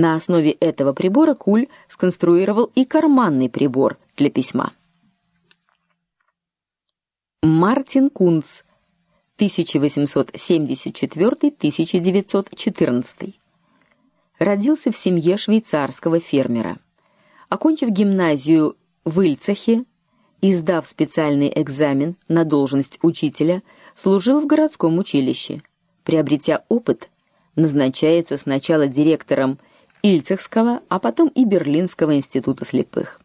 На основе этого прибора Куль сконструировал и карманный прибор для письма. Мартин Кунц 1874-1914. Родился в семье швейцарского фермера. Окончив гимназию в Ильцахе и сдав специальный экзамен на должность учителя, служил в городском училище. Приобретя опыт, назначается сначала директором Ильцахского, а потом и Берлинского института слепых.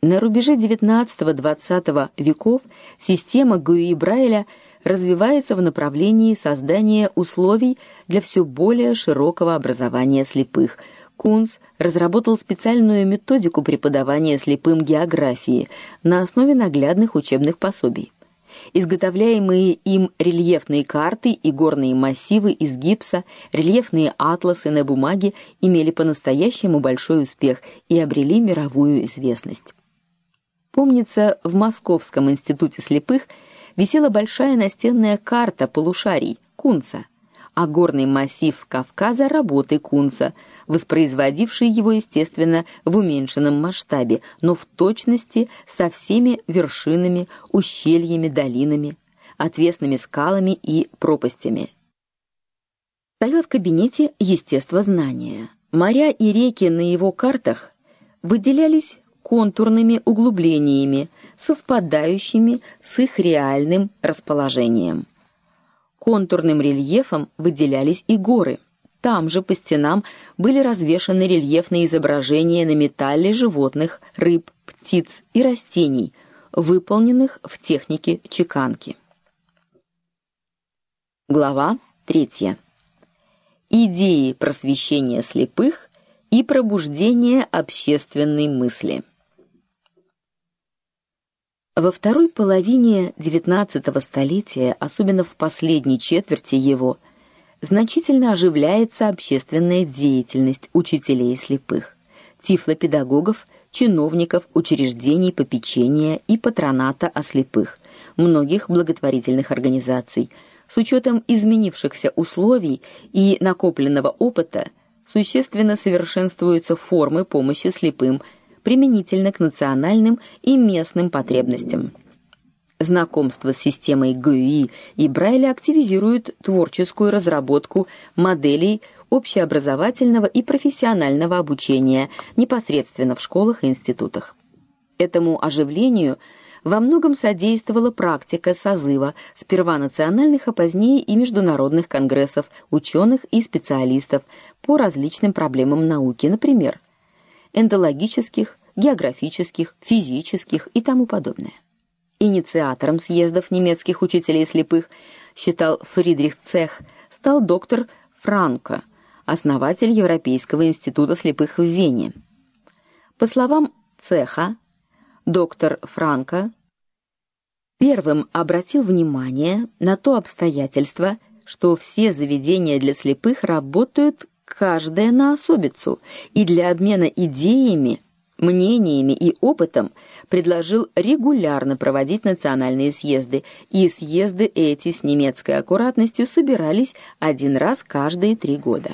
На рубеже XIX-XX веков система Гуи Брайля развивается в направлении создания условий для все более широкого образования слепых. Кунц разработал специальную методику преподавания слепым географии на основе наглядных учебных пособий. Изготовляемые им рельефные карты и горные массивы из гипса, рельефные атласы на бумаге имели по-настоящему большой успех и обрели мировую известность. Помнится, в Московском институте слепых висела большая настенная карта полушарий Кунца, а горный массив Кавказа работы Кунца, воспроизводивший его, естественно, в уменьшенном масштабе, но в точности со всеми вершинами, ущельями, долинами, отвесными скалами и пропастями. Стояла в кабинете естествознания. Моря и реки на его картах выделялись контурными углублениями, совпадающими с их реальным расположением. Контурным рельефом выделялись и горы. Там же по стенам были развешаны рельефные изображения на металле животных, рыб, птиц и растений, выполненных в технике чеканки. Глава 3. Идеи просвещения слепых и пробуждения общественной мысли. Во второй половине XIX столетия, особенно в последней четверти его, значительно оживляется общественная деятельность учителей слепых, тифлопедагогов, чиновников учреждений попечения и патроната о слепых, многих благотворительных организаций. С учетом изменившихся условий и накопленного опыта существенно совершенствуются формы помощи слепым – применительно к национальным и местным потребностям. Знакомство с системой ГУИ и Брайля активизирует творческую разработку моделей общеобразовательного и профессионального обучения непосредственно в школах и институтах. Этому оживлению во многом содействовала практика созыва сперва национальных, а позднее и международных конгрессов ученых и специалистов по различным проблемам науки, например, эндологических, географических, физических и тому подобное. Инициатором съездов немецких учителей слепых считал Фридрих Цех, стал доктор Франко, основатель Европейского института слепых в Вене. По словам Цеха, доктор Франко первым обратил внимание на то обстоятельство, что все заведения для слепых работают каждое на особицу, и для обмена идеями мнениями и опытом предложил регулярно проводить национальные съезды, и съезды эти с немецкой аккуратностью собирались один раз каждые три года.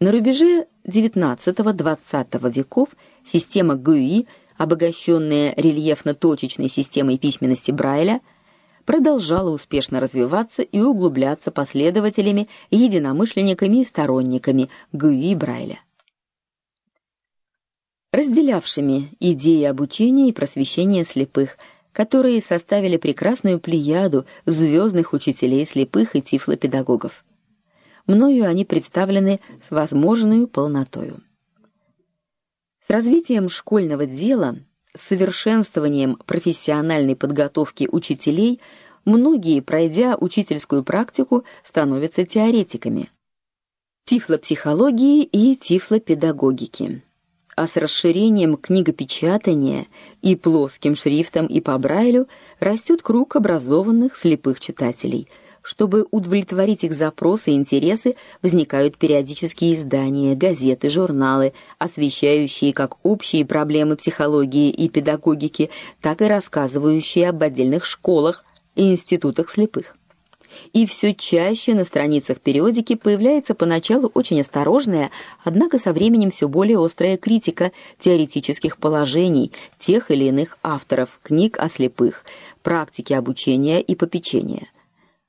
На рубеже XIX-XX веков система ГУИ, обогащенная рельефно-точечной системой письменности Брайля, продолжала успешно развиваться и углубляться последователями, единомышленниками и сторонниками ГУИ Брайля разделявшими идеи обучения и просвещения слепых, которые составили прекрасную плеяду звездных учителей слепых и тифлопедагогов. Мною они представлены с возможной полнотой. С развитием школьного дела, совершенствованием профессиональной подготовки учителей, многие, пройдя учительскую практику, становятся теоретиками тифлопсихологии и тифлопедагогики а с расширением книгопечатания и плоским шрифтом и по Брайлю растет круг образованных слепых читателей. Чтобы удовлетворить их запросы и интересы, возникают периодические издания, газеты, журналы, освещающие как общие проблемы психологии и педагогики, так и рассказывающие об отдельных школах и институтах слепых. и все чаще на страницах периодики появляется поначалу очень осторожная, однако со временем все более острая критика теоретических положений тех или иных авторов книг о слепых, практики обучения и попечения –